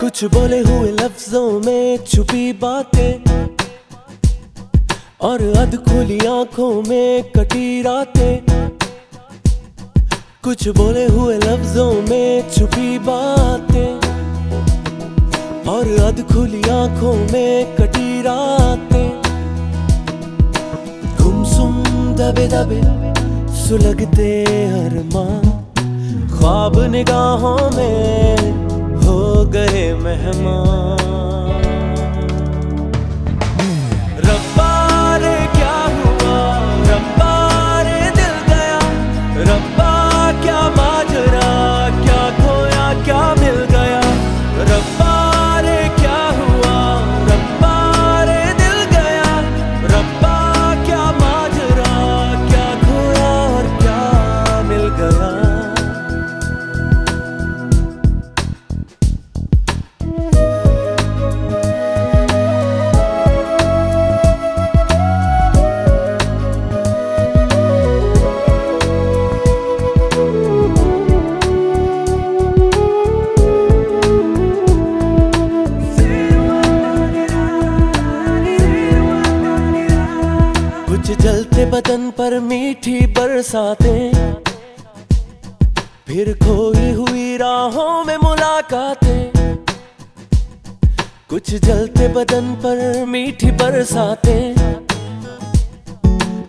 कुछ बोले हुए लफ्जों में छुपी बातें और अध खुली आँखों में कटी रातें। कुछ बोले हुए लफ्जों में छुपी बातें। और अध खुली आँखों में कटी रातें। गुमसुम दबे दबे सुलगते अरमां ख्वाब निगाहों में हो गए मेहमान। बदन पर मीठी बरसातें। फिर खोई हुई राहों में मुलाकातें। कुछ जलते बदन पर मीठी बरसातें।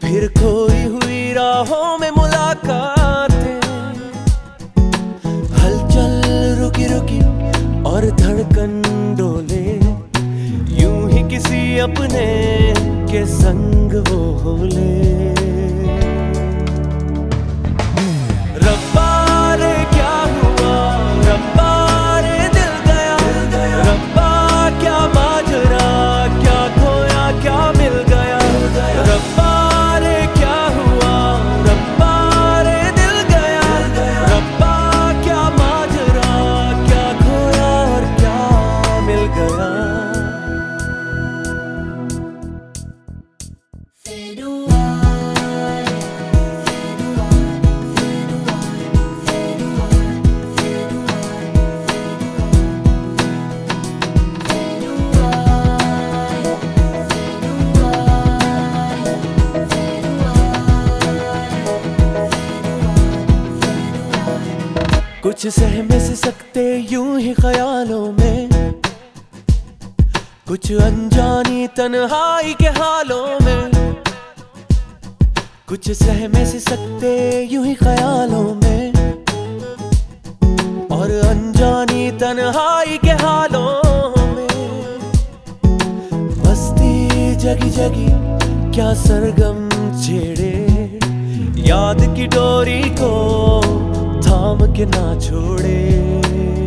फिर खोई हुई राहों में मुलाकातें। हलचल रुकी रुकी और धड़कन डोले। यूँ ही किसी अपने के संग वो होले। कुछ सहमे से सकते यूँ ही ख्यालों में। कुछ अनजानी तन्हाई के हालों में। कुछ सहमे से सकते यूँ ही ख्यालों में। और अनजानी तन्हाई के हालों में। मस्ती जगी जगी, क्या सरगम छेड़े। याद की डोरी को थाम के ना छोड़े।